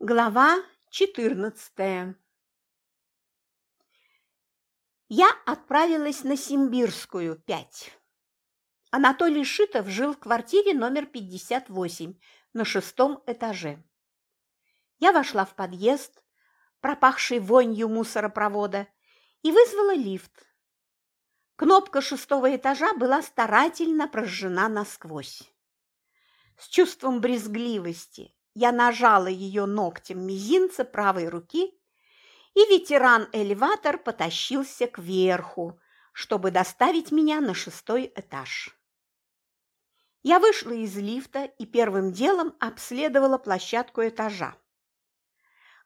Глава 14 Я отправилась на Симбирскую, 5. Анатолий Шитов жил в квартире номер 58 на шестом этаже. Я вошла в подъезд, пропахший вонью мусоропровода, и вызвала лифт. Кнопка шестого этажа была старательно прожжена насквозь. С чувством брезгливости я нажала ее ногтем мизинца правой руки, и ветеран-элеватор потащился кверху, чтобы доставить меня на шестой этаж. Я вышла из лифта и первым делом обследовала площадку этажа.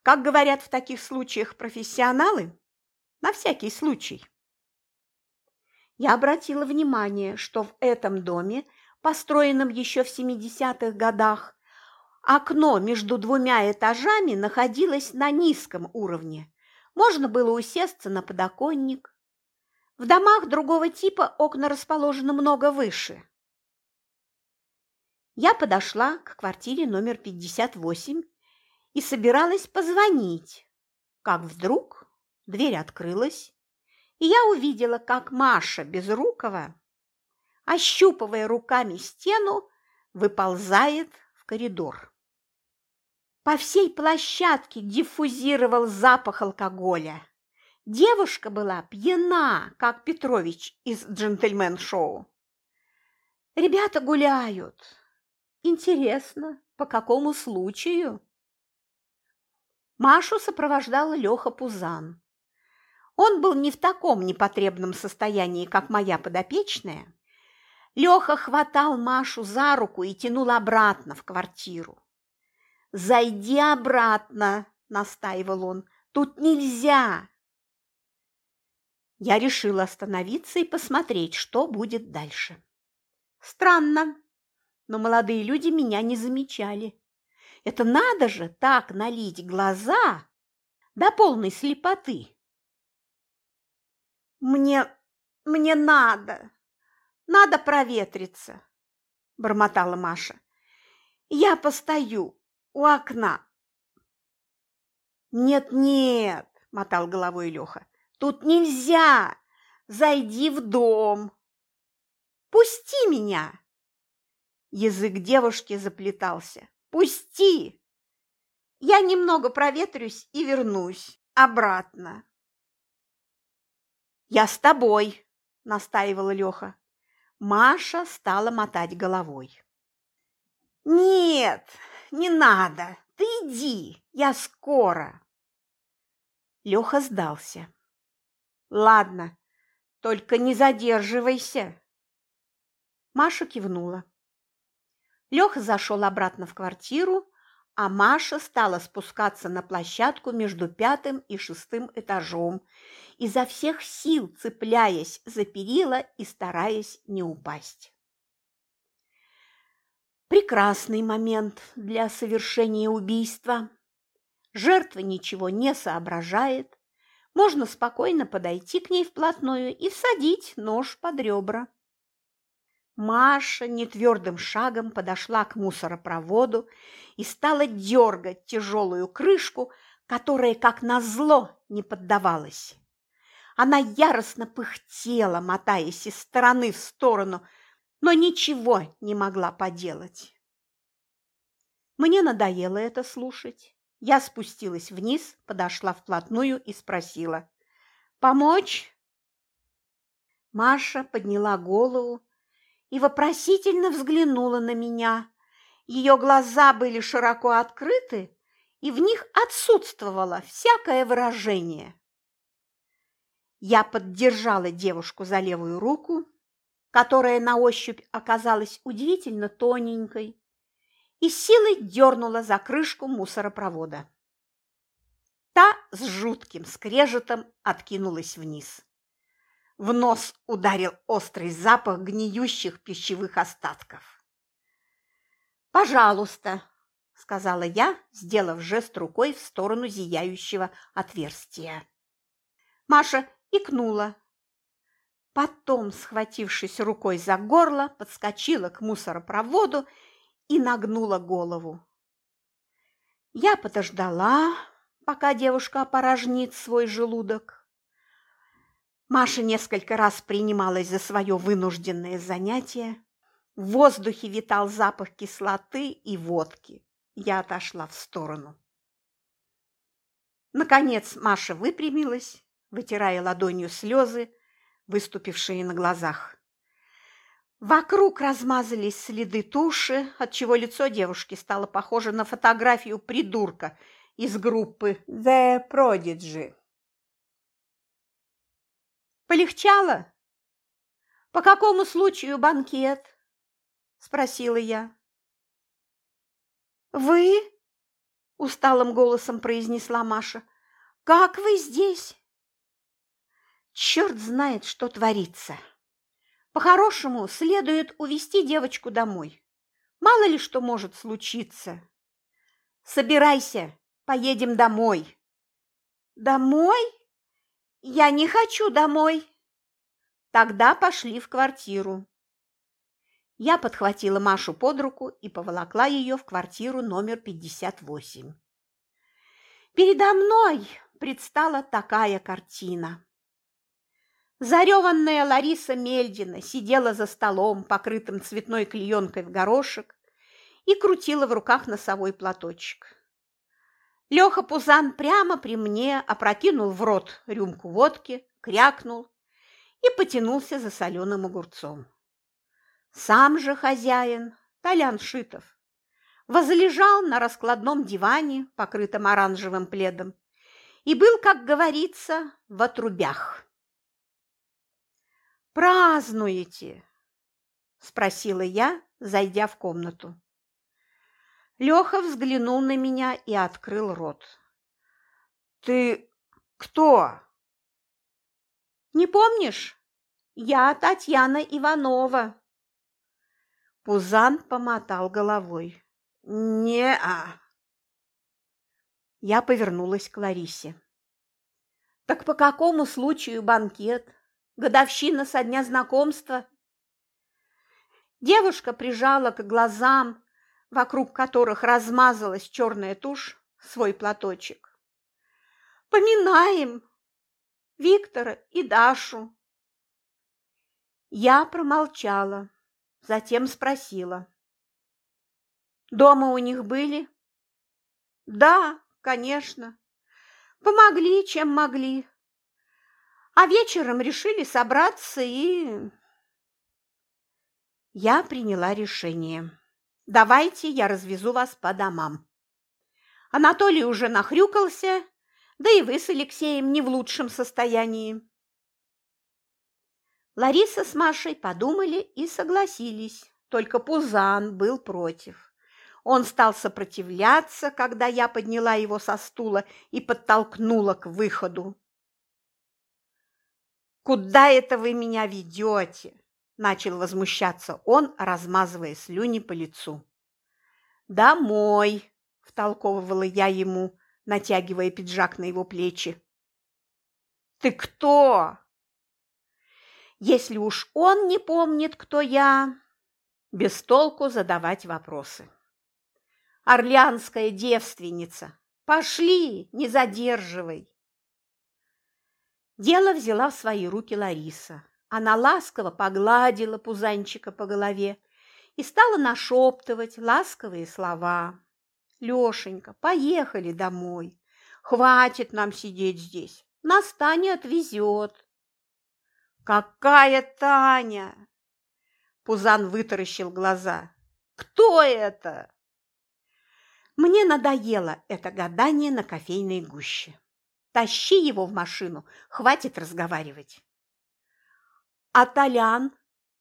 Как говорят в таких случаях профессионалы, на всякий случай. Я обратила внимание, что в этом доме, построенном еще в 70-х годах, Окно между двумя этажами находилось на низком уровне. Можно было усесться на подоконник. В домах другого типа окна расположены много выше. Я подошла к квартире номер 58 и собиралась позвонить, как вдруг дверь открылась, и я увидела, как Маша Безрукова, ощупывая руками стену, выползает в коридор. По всей площадке диффузировал запах алкоголя. Девушка была пьяна, как Петрович из «Джентльмен-шоу». Ребята гуляют. Интересно, по какому случаю? Машу сопровождал Леха Пузан. Он был не в таком непотребном состоянии, как моя подопечная. Леха хватал Машу за руку и тянул обратно в квартиру. «Зайди обратно», – настаивал он. «Тут нельзя». Я решила остановиться и посмотреть, что будет дальше. Странно, но молодые люди меня не замечали. Это надо же так налить глаза до полной слепоты. Мне, мне надо, надо проветриться, бормотала Маша. Я постою, у окна. Нет-нет, мотал головой Леха. Тут нельзя. Зайди в дом. Пусти меня. Язык девушки заплетался. Пусти. Я немного проветрюсь и вернусь обратно. Я с тобой, настаивала Леха. Маша стала мотать головой. Нет, не надо, ты иди, я скоро. Леха сдался. Ладно, только не задерживайся. Маша кивнула. Леха зашел обратно в квартиру, а Маша стала спускаться на площадку между пятым и шестым этажом, изо всех сил цепляясь за перила и стараясь не упасть. Прекрасный момент для совершения убийства. Жертва ничего не соображает. Можно спокойно подойти к ней вплотную и всадить нож под ребра. Маша нетвердым шагом подошла к мусоропроводу и стала дергать тяжелую крышку, которая, как назло, не поддавалась. Она яростно пыхтела, мотаясь из стороны в сторону, но ничего не могла поделать. Мне надоело это слушать. Я спустилась вниз, подошла вплотную и спросила. «Помочь?» Маша подняла голову и вопросительно взглянула на меня. Ее глаза были широко открыты, и в них отсутствовало всякое выражение. Я поддержала девушку за левую руку которая на ощупь оказалась удивительно тоненькой, и силой дернула за крышку мусоропровода. Та с жутким скрежетом откинулась вниз. В нос ударил острый запах гниющих пищевых остатков. «Пожалуйста», – сказала я, сделав жест рукой в сторону зияющего отверстия. Маша икнула, Потом, схватившись рукой за горло, подскочила к мусоропроводу и нагнула голову. Я подождала, пока девушка опорожнит свой желудок. Маша несколько раз принималась за свое вынужденное занятие. В воздухе витал запах кислоты и водки. Я отошла в сторону. Наконец Маша выпрямилась, вытирая ладонью слезы, выступившие на глазах. Вокруг размазались следы туши, отчего лицо девушки стало похоже на фотографию придурка из группы The Prodigy. «Полегчало? По какому случаю банкет?» – спросила я. «Вы?» – усталым голосом произнесла Маша. «Как вы здесь?» «Черт знает, что творится!» По-хорошему, следует увести девочку домой. Мало ли что может случиться. Собирайся, поедем домой. Домой? Я не хочу домой. Тогда пошли в квартиру. Я подхватила Машу под руку и поволокла ее в квартиру номер 58. Передо мной предстала такая картина. Зареванная Лариса Мельдина сидела за столом, покрытым цветной клеенкой в горошек, и крутила в руках носовой платочек. Леха Пузан прямо при мне опрокинул в рот рюмку водки, крякнул и потянулся за соленым огурцом. Сам же хозяин, Толян Шитов, возлежал на раскладном диване, покрытом оранжевым пледом, и был, как говорится, в отрубях. «Празднуете?» – спросила я, зайдя в комнату. Леха взглянул на меня и открыл рот. «Ты кто?» «Не помнишь? Я Татьяна Иванова». Пузан помотал головой. «Не-а». Я повернулась к Ларисе. «Так по какому случаю банкет?» Годовщина со дня знакомства. Девушка прижала к глазам, вокруг которых размазалась черная тушь, свой платочек. Поминаем Виктора и Дашу. Я промолчала, затем спросила. Дома у них были? Да, конечно. Помогли, чем могли. А вечером решили собраться и... Я приняла решение. Давайте я развезу вас по домам. Анатолий уже нахрюкался, да и вы с Алексеем не в лучшем состоянии. Лариса с Машей подумали и согласились, только Пузан был против. Он стал сопротивляться, когда я подняла его со стула и подтолкнула к выходу. «Куда это вы меня ведете?» – начал возмущаться он, размазывая слюни по лицу. «Домой!» – втолковывала я ему, натягивая пиджак на его плечи. «Ты кто?» «Если уж он не помнит, кто я...» Без толку задавать вопросы. «Орлеанская девственница! Пошли, не задерживай!» Дело взяла в свои руки Лариса. Она ласково погладила пузанчика по голове и стала нашептывать ласковые слова. «Лешенька, поехали домой. Хватит нам сидеть здесь. Нас Таня отвезет». «Какая Таня?» Пузан вытаращил глаза. «Кто это?» Мне надоело это гадание на кофейной гуще. Тащи его в машину, хватит разговаривать. А Толян?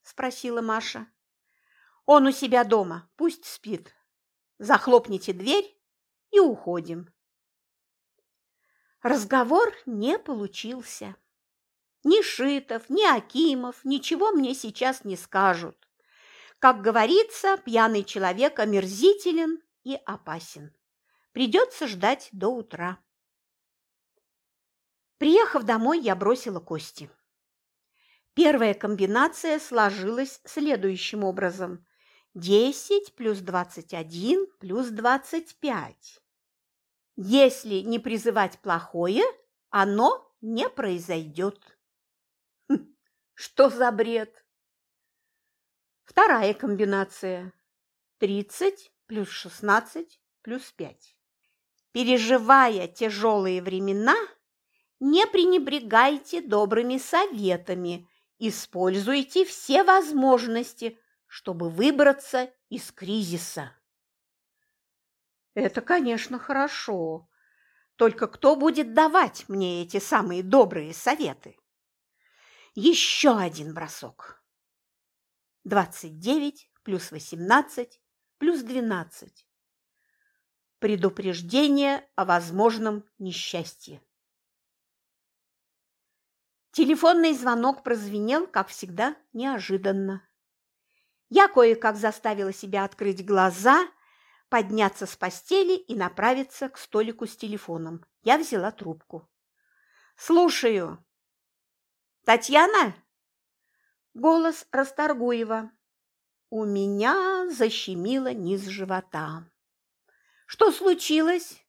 спросила Маша. Он у себя дома, пусть спит. Захлопните дверь и уходим. Разговор не получился. Ни Шитов, ни Акимов ничего мне сейчас не скажут. Как говорится, пьяный человек омерзителен и опасен. Придется ждать до утра. Приехав домой, я бросила кости. Первая комбинация сложилась следующим образом. 10 плюс 21 плюс 25. Если не призывать плохое, оно не произойдет. Хм, что за бред? Вторая комбинация. 30 плюс 16 плюс 5. Переживая тяжелые времена, не пренебрегайте добрыми советами, используйте все возможности, чтобы выбраться из кризиса. Это, конечно, хорошо. Только кто будет давать мне эти самые добрые советы? Еще один бросок. 29 плюс 18 плюс 12. Предупреждение о возможном несчастье. Телефонный звонок прозвенел, как всегда, неожиданно. Я кое-как заставила себя открыть глаза, подняться с постели и направиться к столику с телефоном. Я взяла трубку. «Слушаю». «Татьяна?» Голос Расторгуева. У меня защемило низ живота. «Что случилось?»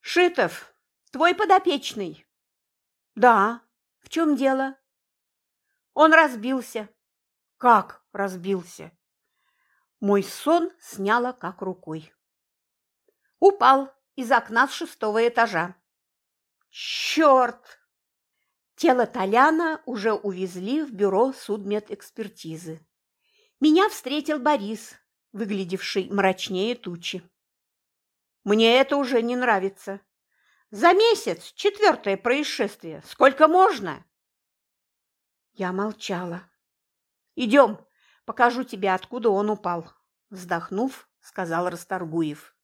«Шитов, твой подопечный». «Да. В чем дело?» «Он разбился». «Как разбился?» Мой сон сняло как рукой. Упал из окна с шестого этажа. «Черт!» Тело Толяна уже увезли в бюро судмедэкспертизы. Меня встретил Борис, выглядевший мрачнее тучи. «Мне это уже не нравится. За месяц четвертое происшествие. Сколько можно?» Я молчала. «Идем, покажу тебе, откуда он упал», – вздохнув, сказал Расторгуев.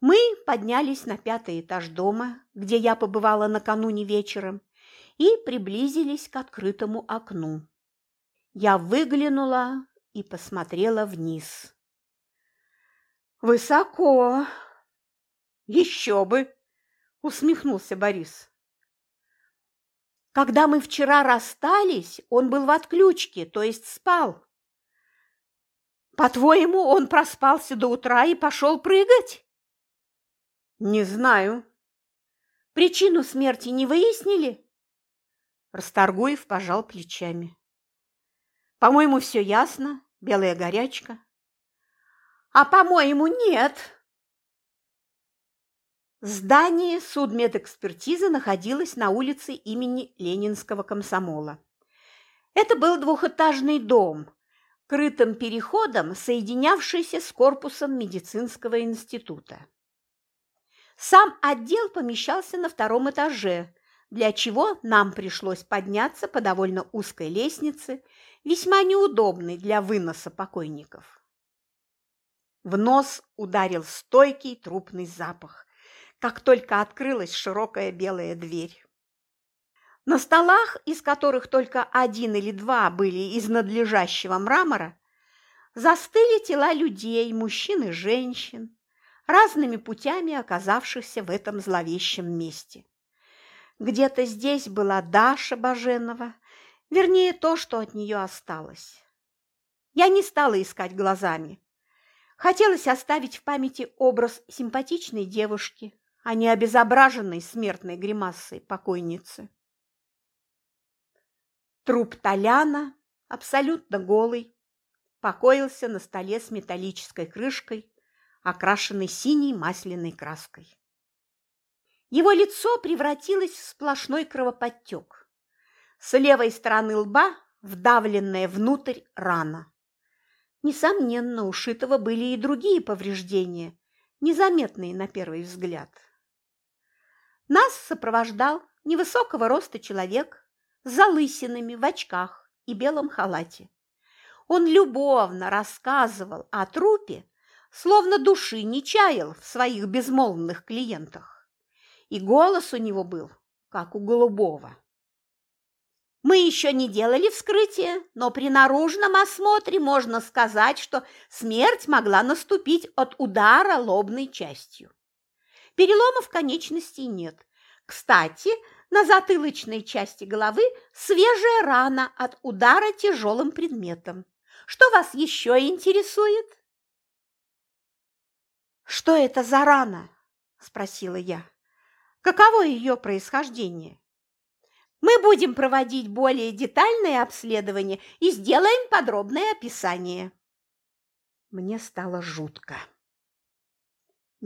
Мы поднялись на пятый этаж дома, где я побывала накануне вечером, и приблизились к открытому окну. Я выглянула и посмотрела вниз. «Высоко!» «Еще бы!» – усмехнулся Борис. «Когда мы вчера расстались, он был в отключке, то есть спал. По-твоему, он проспался до утра и пошел прыгать?» «Не знаю». «Причину смерти не выяснили?» Расторгуев пожал плечами. По-моему, все ясно, белая горячка. А по-моему, нет. Здание судмедэкспертизы находилось на улице имени Ленинского комсомола. Это был двухэтажный дом, крытым переходом, соединявшийся с корпусом медицинского института. Сам отдел помещался на втором этаже, для чего нам пришлось подняться по довольно узкой лестнице, весьма неудобной для выноса покойников. В нос ударил стойкий трупный запах, как только открылась широкая белая дверь. На столах, из которых только один или два были из надлежащего мрамора, застыли тела людей, мужчин и женщин, разными путями оказавшихся в этом зловещем месте. Где-то здесь была Даша Баженова, вернее, то, что от нее осталось. Я не стала искать глазами. Хотелось оставить в памяти образ симпатичной девушки, а не обезображенной смертной гримасой покойницы. Труп Толяна, абсолютно голый, покоился на столе с металлической крышкой, окрашенной синей масляной краской. Его лицо превратилось в сплошной кровоподтек. С левой стороны лба вдавленная внутрь рана. Несомненно, у Шитова были и другие повреждения, незаметные на первый взгляд. Нас сопровождал невысокого роста человек с залысинами в очках и белом халате. Он любовно рассказывал о трупе, словно души не чаял в своих безмолвных клиентах и голос у него был, как у голубого. Мы еще не делали вскрытие, но при наружном осмотре можно сказать, что смерть могла наступить от удара лобной частью. Переломов конечностей нет. Кстати, на затылочной части головы свежая рана от удара тяжелым предметом. Что вас еще интересует? «Что это за рана?» – спросила я. «Каково ее происхождение?» «Мы будем проводить более детальное обследование и сделаем подробное описание». Мне стало жутко.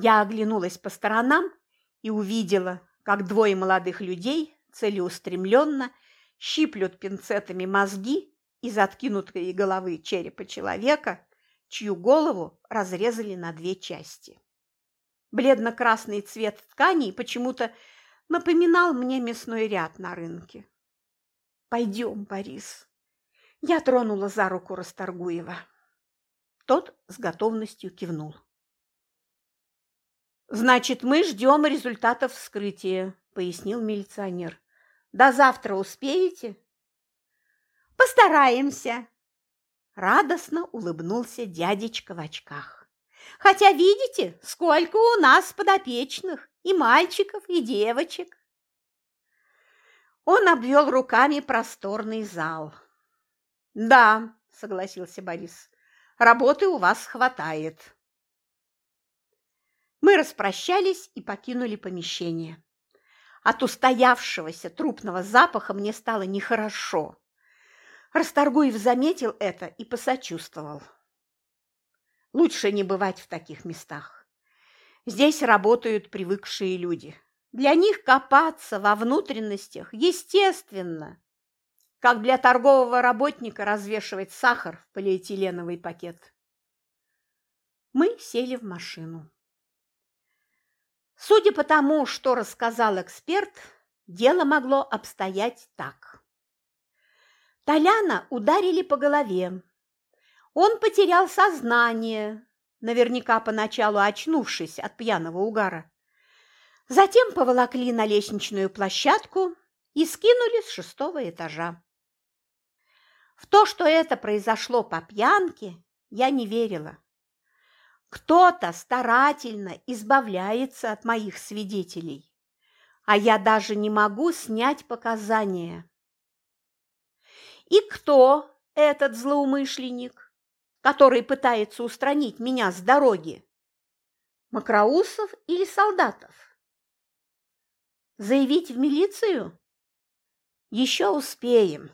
Я оглянулась по сторонам и увидела, как двое молодых людей целеустремленно щиплют пинцетами мозги из откинутой головы черепа человека, чью голову разрезали на две части. Бледно-красный цвет тканей почему-то напоминал мне мясной ряд на рынке. «Пойдем, Борис». Я тронула за руку Расторгуева. Тот с готовностью кивнул. «Значит, мы ждем результатов вскрытия», – пояснил милиционер. «До завтра успеете?» «Постараемся», – радостно улыбнулся дядечка в очках. «Хотя видите, сколько у нас подопечных, и мальчиков, и девочек». Он обвел руками просторный зал. «Да», – согласился Борис, – «работы у вас хватает». Мы распрощались и покинули помещение. От устоявшегося трупного запаха мне стало нехорошо. Расторгуев заметил это и посочувствовал. Лучше не бывать в таких местах. Здесь работают привыкшие люди. Для них копаться во внутренностях естественно, как для торгового работника развешивать сахар в полиэтиленовый пакет. Мы сели в машину. Судя по тому, что рассказал эксперт, дело могло обстоять так. Толяна ударили по голове. Он потерял сознание, наверняка поначалу очнувшись от пьяного угара. Затем поволокли на лестничную площадку и скинули с шестого этажа. В то, что это произошло по пьянке, я не верила. Кто-то старательно избавляется от моих свидетелей, а я даже не могу снять показания. И кто этот злоумышленник, который пытается устранить меня с дороги? Макроусов или Солдатов? Заявить в милицию? Еще успеем.